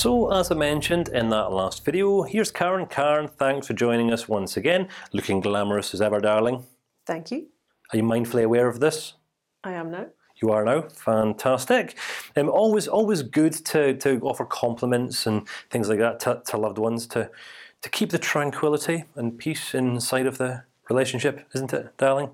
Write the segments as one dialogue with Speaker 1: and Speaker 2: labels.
Speaker 1: So, as I mentioned in that last video, here's Karen. Karen, thanks for joining us once again. Looking glamorous as ever, darling.
Speaker 2: Thank you.
Speaker 1: Are you mindfully aware of this?
Speaker 2: I am now.
Speaker 1: You are now fantastic. Um, always, always good to to offer compliments and things like that to, to loved ones to to keep the tranquility and peace inside of the relationship, isn't it, darling?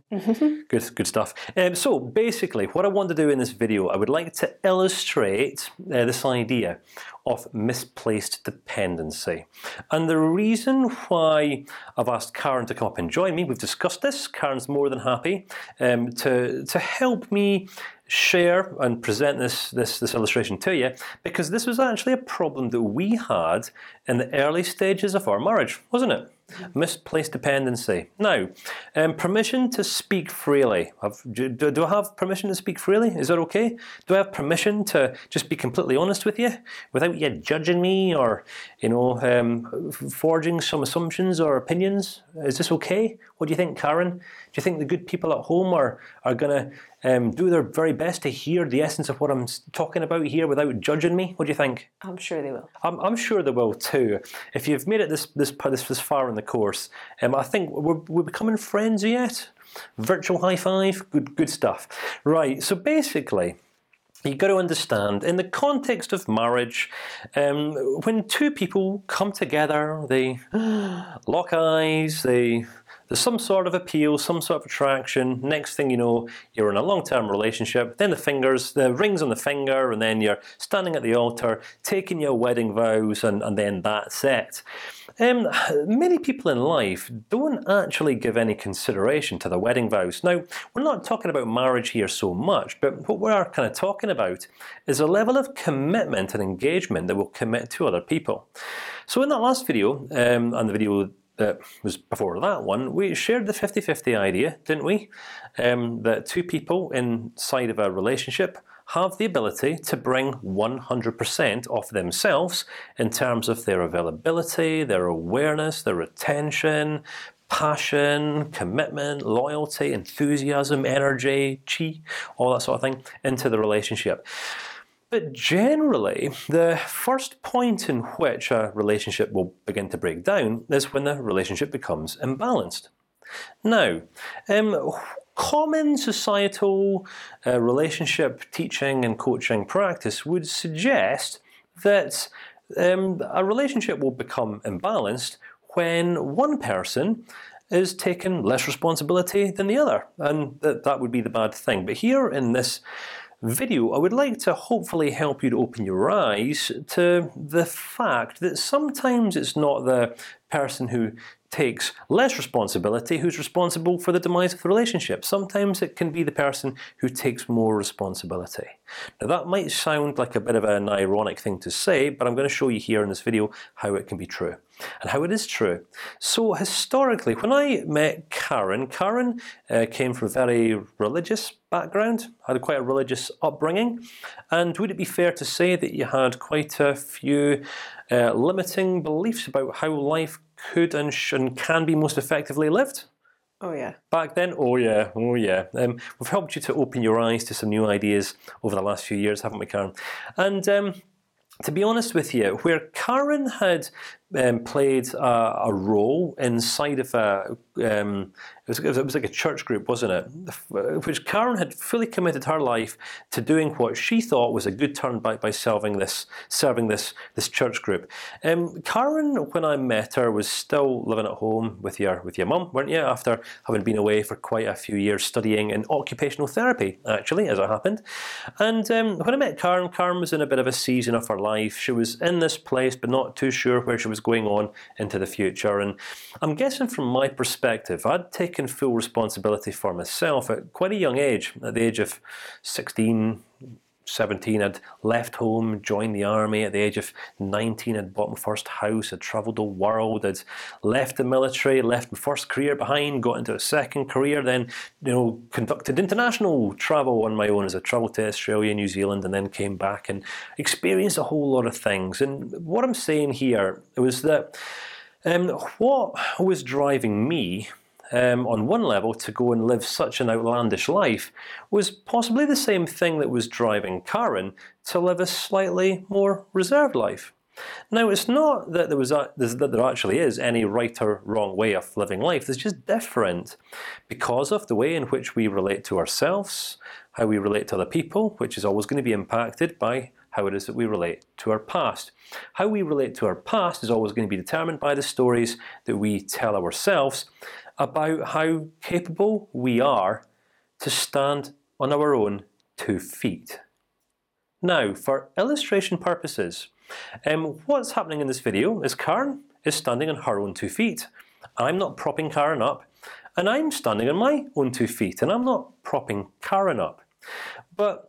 Speaker 1: good, good stuff. Um, so basically, what I want to do in this video, I would like to illustrate uh, this idea of misplaced dependency, and the reason why I've asked Karen to come up and join me. We've discussed this. Karen's more than happy um, to to help me share and present this this this illustration to you because this was actually a problem that we had in the early stages of our marriage, wasn't it? Misplaced dependency. Now, um, permission to speak freely. Do, do, I have permission to speak freely? Is that okay? Do I have permission to just be completely honest with you without you judging me or, you know, um, forging some assumptions or opinions? Is this okay? What do you think, Karen? Do you think the good people at home are are going to um, do their very best to hear the essence of what I'm talking about here without judging me? What do you think?
Speaker 2: I'm sure they will.
Speaker 1: I'm, I'm sure they will too. If you've made it this this this, this far in the course, um, I think we're we're becoming friends yet. Virtual high five, good good stuff. Right. So basically. You've got to understand, in the context of marriage, um, when two people come together, they lock eyes, they there's some sort of appeal, some sort of attraction. Next thing you know, you're in a long-term relationship. Then the fingers, the rings on the finger, and then you're standing at the altar, taking your wedding vows, and, and then that's it. Um, many people in life don't actually give any consideration to the wedding vows. Now, we're not talking about marriage here so much, but what we are kind of talking about is a level of commitment and engagement that we'll commit to other people. So, in that last video, um, and the video that was before that one, we shared the 50-50 idea, didn't we? Um, that two people inside of a relationship have the ability to bring 100% of themselves in terms of their availability, their awareness, their attention, passion, commitment, loyalty, enthusiasm, energy, chi, all that sort of thing into the relationship. But generally, the first point in which a relationship will begin to break down is when the relationship becomes imbalanced. Now, um, common societal uh, relationship teaching and coaching practice would suggest that um, a relationship will become imbalanced when one person is taking less responsibility than the other, and that that would be the bad thing. But here in this video, I would like to hopefully help you to open your eyes to the fact that sometimes it's not the person who takes less responsibility who's responsible for the demise of the relationship. Sometimes it can be the person who takes more responsibility. Now that might sound like a bit of an ironic thing to say, but I'm going to show you here in this video how it can be true and how it is true. So historically, when I met Karen, Karen uh, came from a very religious background, had quite a religious upbringing, and would it be fair to say that you had quite a few uh, limiting beliefs about how life could and, and can be most effectively lived?
Speaker 2: Oh yeah.
Speaker 1: Back then, oh yeah, oh yeah. Um, we've helped you to open your eyes to some new ideas over the last few years, haven't we, Karen? And um, to be honest with you, where Karen had um, played a, a, role inside of a um, it, was, it was like a church group, wasn't it? Which Karen had fully committed her life to doing what she thought was a good turn by by serving this serving this this church group. Um, Karen, when I met her, was still living at home with your with your mum, weren't you? After having been away for quite a few years studying in occupational therapy, actually, as it happened. And um, when I met Karen, Karen was in a bit of a season of her life. She was in this place, but not too sure where she was going on into the future. And I'm guessing from my perspective, I'd taken full responsibility for myself at quite a young age. At the age of 16, 17, I'd left home, joined the army. At the age of 19, I'd bought my first house. I'd travelled the world. I'd left the military, left my first career behind, got into a second career. Then, you know, conducted international travel on my own as I travelled to Australia, New Zealand, and then came back and experienced a whole lot of things. And what I'm saying here was that um, what was driving me um, on one level to go and live such an outlandish life was possibly the same thing that was driving Karen to live a slightly more reserved life. Now, it's not that there was a, that there actually is any right or wrong way of living life. It's just different because of the way in which we relate to ourselves, how we relate to other people, which is always going to be impacted by how it is that we relate to our past. How we relate to our past is always going to be determined by the stories that we tell ourselves about how capable we are to stand on our own two feet. Now, for illustration purposes, um, what's happening in this video is Karen is standing on her own two feet. I'm not propping Karen up, and I'm standing on my own two feet, and I'm not propping Karen up. But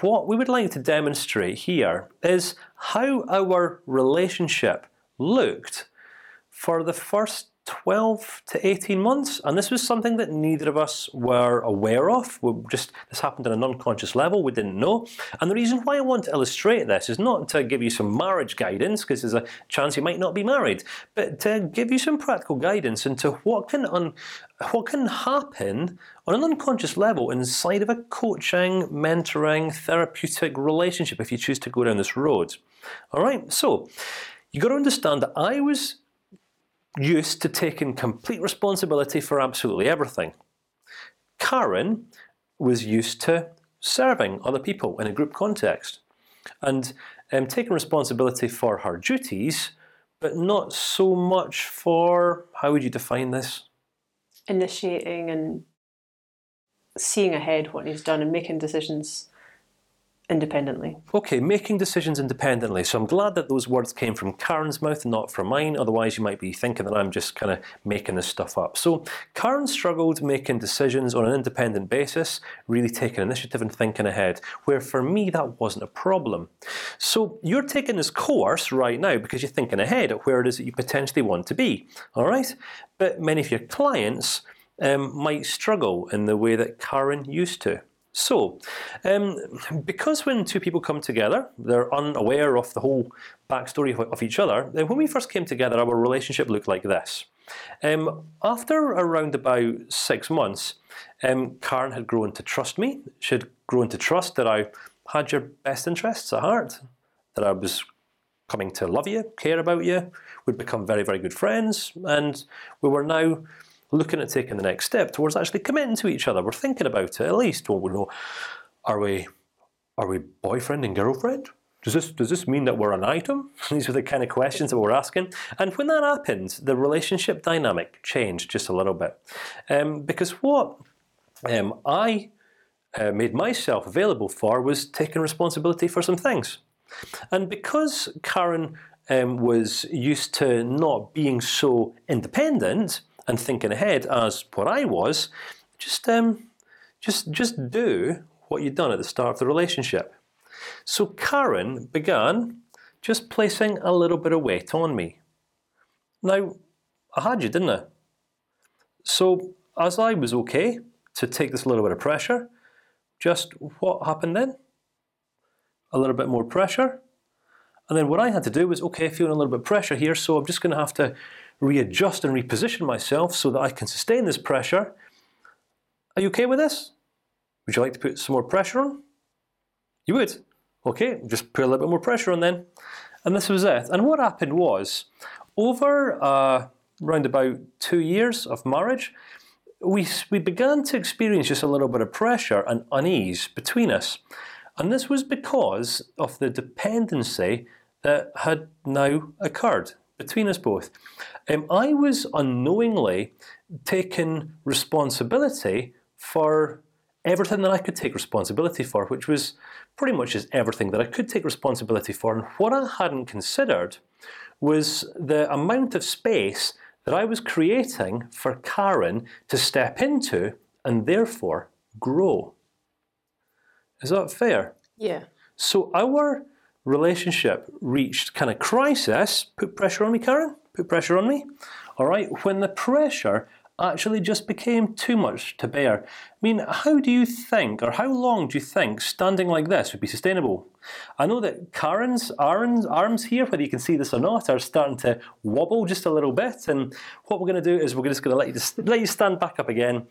Speaker 1: what we would like to demonstrate here is how our relationship looked for the first 12 to 18 months, and this was something that neither of us were aware of. We just this happened on an unconscious level. We didn't know. And the reason why I want to illustrate this is not to give you some marriage guidance, because there's a chance you might not be married, but to give you some practical guidance into what can un, what can happen on an unconscious level inside of a coaching, mentoring, therapeutic relationship if you choose to go down this road. All right, so you got to understand that I was used to taking complete responsibility for absolutely everything. Karen was used to serving other people in a group context, and um, taking responsibility for her duties, but not so much for how would you define this?
Speaker 2: Initiating and seeing ahead what he's done and making decisions independently.
Speaker 1: Okay, making decisions independently. So I'm glad that those words came from Karen's mouth, not from mine. Otherwise, you might be thinking that I'm just kind of making this stuff up. So Karen struggled making decisions on an independent basis, really taking initiative and thinking ahead. Where for me, that wasn't a problem. So you're taking this course right now because you're thinking ahead at where it is that you potentially want to be. All right, but many of your clients um, might struggle in the way that Karen used to. So, um, because when two people come together, they're unaware of the whole backstory of, each other. When we first came together, our relationship looked like this. Um, after around about six months, um, Karen had grown to trust me. She had grown to trust that I had your best interests at heart, that I was coming to love you, care about you. We'd become very, very good friends, and we were now looking at taking the next step towards actually committing to each other. We're thinking about it at least. Well, we know, are we, are we boyfriend and girlfriend? Does this does this mean that we're an item? These are the kind of questions that we're asking. And when that happened, the relationship dynamic changed just a little bit, um, because what um, I uh, made myself available for was taking responsibility for some things, and because Karen um, was used to not being so independent, and thinking ahead as what I was, just um, just just do what you'd done at the start of the relationship. So Karen began just placing a little bit of weight on me. Now, I had you, didn't I? So as I was okay to take this little bit of pressure, just what happened then? A little bit more pressure, and then what I had to do was okay, feeling a little bit of pressure here, so I'm just going to have to readjust and reposition myself so that I can sustain this pressure. Are you okay with this? Would you like to put some more pressure on? You would. Okay, just put a little bit more pressure on then. And this was it. And what happened was, over uh, around about two years of marriage, we we began to experience just a little bit of pressure and unease between us, and this was because of the dependency that had now occurred between us both. Um, I was unknowingly taking responsibility for everything that I could take responsibility for, which was pretty much just everything that I could take responsibility for. And what I hadn't considered was the amount of space that I was creating for Karen to step into and therefore grow. Is that fair?
Speaker 2: Yeah.
Speaker 1: So our relationship reached kind of crisis. Put pressure on me, Karen. Put pressure on me. All right. When the pressure actually just became too much to bear. I mean, how do you think, or how long do you think standing like this would be sustainable? I know that Karen's arms, arms here, whether you can see this or not, are starting to wobble just a little bit. And what we're going to do is we're just going to let you just let you stand back up again.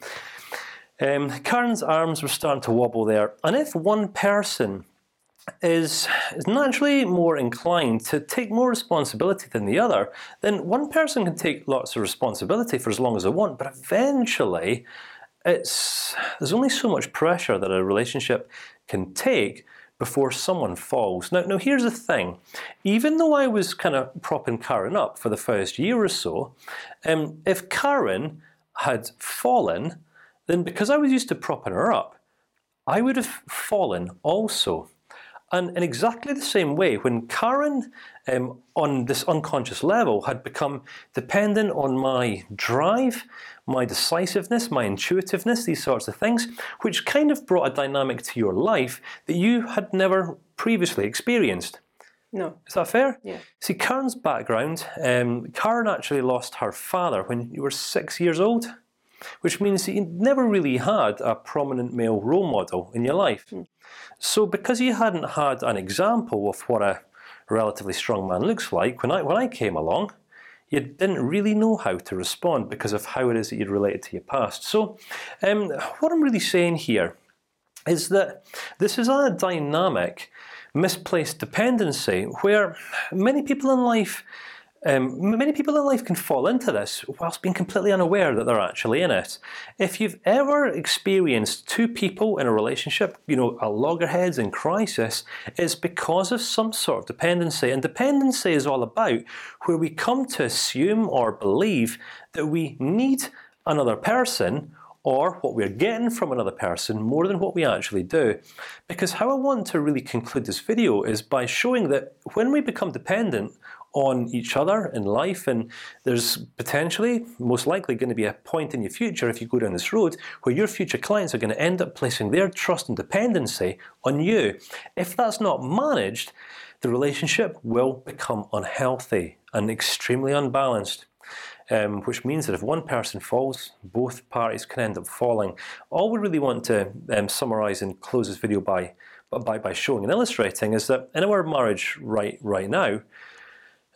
Speaker 1: Um, Karen's arms were starting to wobble there, and if one person is is naturally more inclined to take more responsibility than the other, then one person can take lots of responsibility for as long as they want. But eventually, it's there's only so much pressure that a relationship can take before someone falls. Now, now here's the thing: even though I was kind of propping Karen up for the first year or so, um, if Karen had fallen, then because I was used to propping her up, I would have fallen also. And in exactly the same way, when Karen, um, on this unconscious level, had become dependent on my drive, my decisiveness, my intuitiveness, these sorts of things, which kind of brought a dynamic to your life that you had never previously experienced.
Speaker 2: No.
Speaker 1: Is that fair?
Speaker 2: Yeah.
Speaker 1: See, Karen's background. Um, Karen actually lost her father when you were six years old, which means that you never really had a prominent male role model in your life. Mm. So, because you hadn't had an example of what a relatively strong man looks like, when I when I came along, you didn't really know how to respond because of how it is that you'd related to your past. So, um, what I'm really saying here is that this is a dynamic misplaced dependency where many people in life. Um, many people in life can fall into this whilst being completely unaware that they're actually in it. If you've ever experienced two people in a relationship, you know, at loggerheads in crisis, it's because of some sort of dependency. And dependency is all about where we come to assume or believe that we need another person or what we're getting from another person more than what we actually do. Because how I want to really conclude this video is by showing that when we become dependent on each other in life, and there's potentially, most likely, going to be a point in your future if you go down this road where your future clients are going to end up placing their trust and dependency on you. If that's not managed, the relationship will become unhealthy and extremely unbalanced um, which means that if one person falls, both parties can end up falling. All we really want to um, summarize and close this video by, by by showing and illustrating is that in our marriage right right now,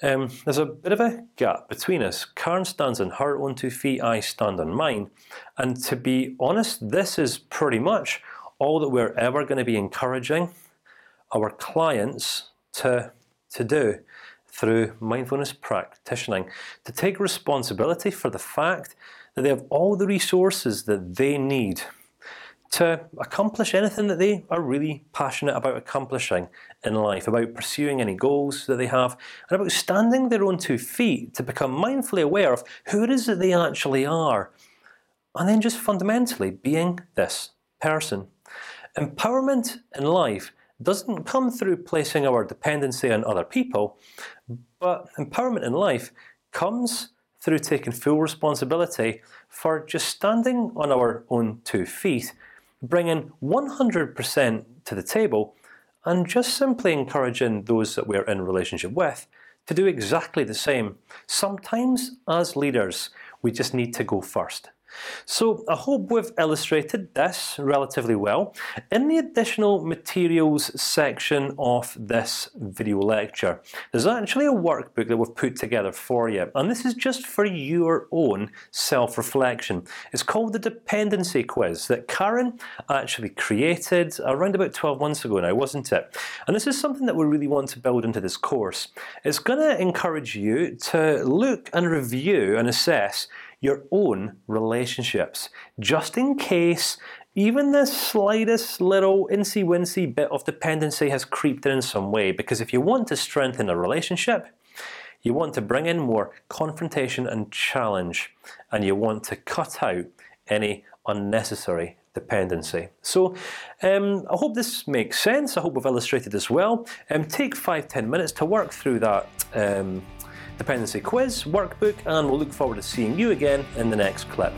Speaker 1: um, there's a bit of a gap between us. Karen stands on her own two feet, I stand on mine, and to be honest, this is pretty much all that we're ever going to be encouraging our clients to to do through mindfulness practicing to take responsibility for the fact that they have all the resources that they need to accomplish anything that they are really passionate about accomplishing in life, about pursuing any goals that they have, and about standing their own two feet to become mindfully aware of who it is that they actually are, and then just fundamentally being this person. Empowerment in life doesn't come through placing our dependency on other people, but empowerment in life comes through taking full responsibility for just standing on our own two feet, bringing 100% to the table, and just simply encouraging those that we're in relationship with to do exactly the same. Sometimes, as leaders, we just need to go first. So I hope we've illustrated this relatively well. In the additional materials section of this video lecture, there's actually a workbook that we've put together for you, and this is just for your own self-reflection. It's called the Dependency Quiz that Karen actually created around about 12 months ago now, wasn't it? And this is something that we really want to build into this course. It's going to encourage you to look and review and assess your own relationships, just in case even the slightest little incy-wincy bit of dependency has creeped in in some way. Because if you want to strengthen a relationship, you want to bring in more confrontation and challenge, and you want to cut out any unnecessary dependency. So, um, I hope this makes sense. I hope we've illustrated this well. Um, take five ten minutes to work through that. Um, dependency quiz workbook, and we'll look forward to seeing you again in the next clip.